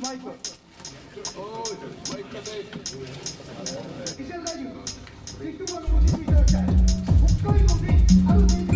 Michael. Oh, it's Michael. Michael. Michael. Michael. Michael. Michael. Michael. Michael. Michael. Michael. Michael. Michael. Michael. Michael. Michael.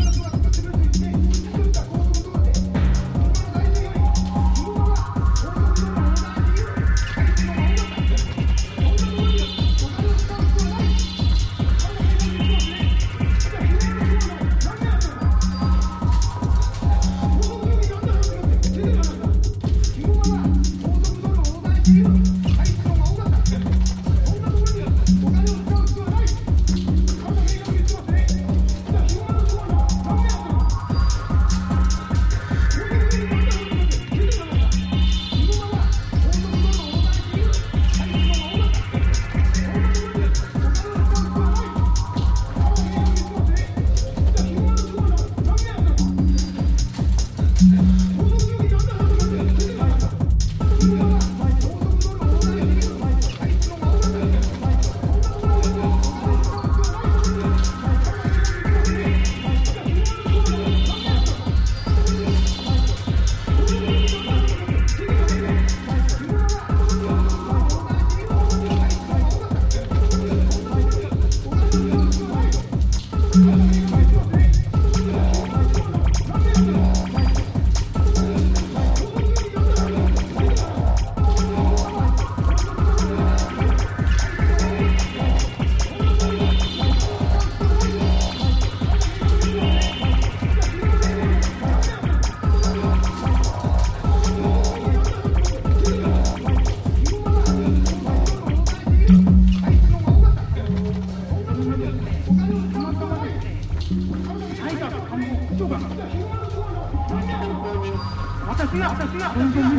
私が私が私が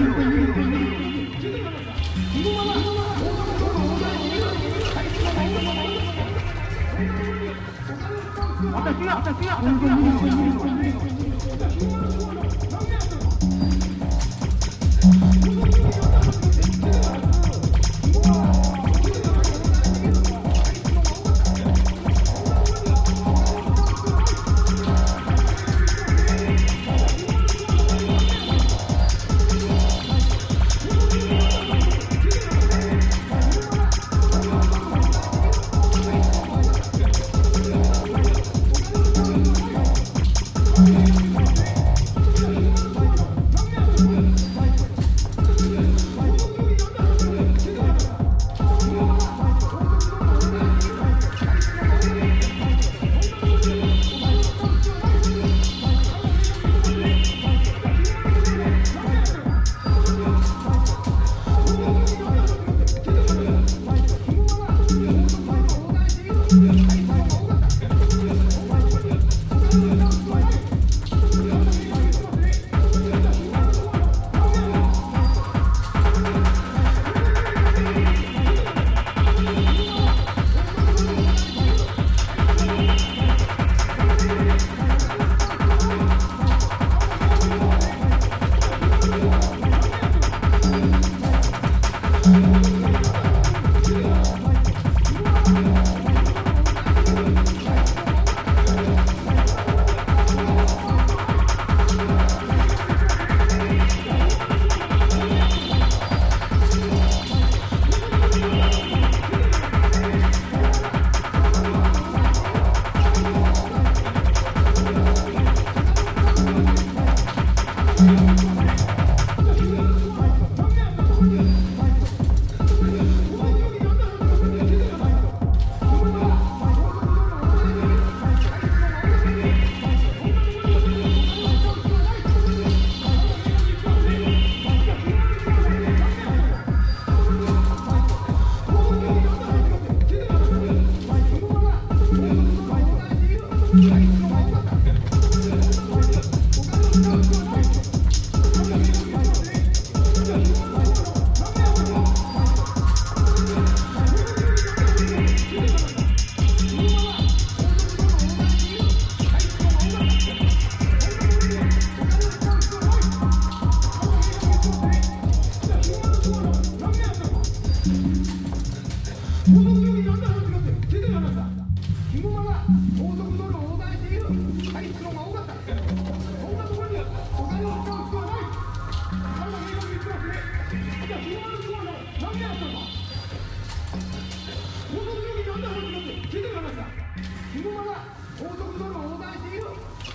昼間は高速道路を横断している。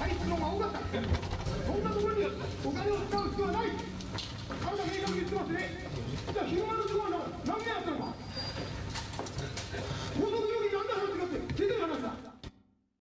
あいつのが多かったそんなところにお金を使う必要はないあなた明確に言ってますねじゃあ昼間のところは何年やったのか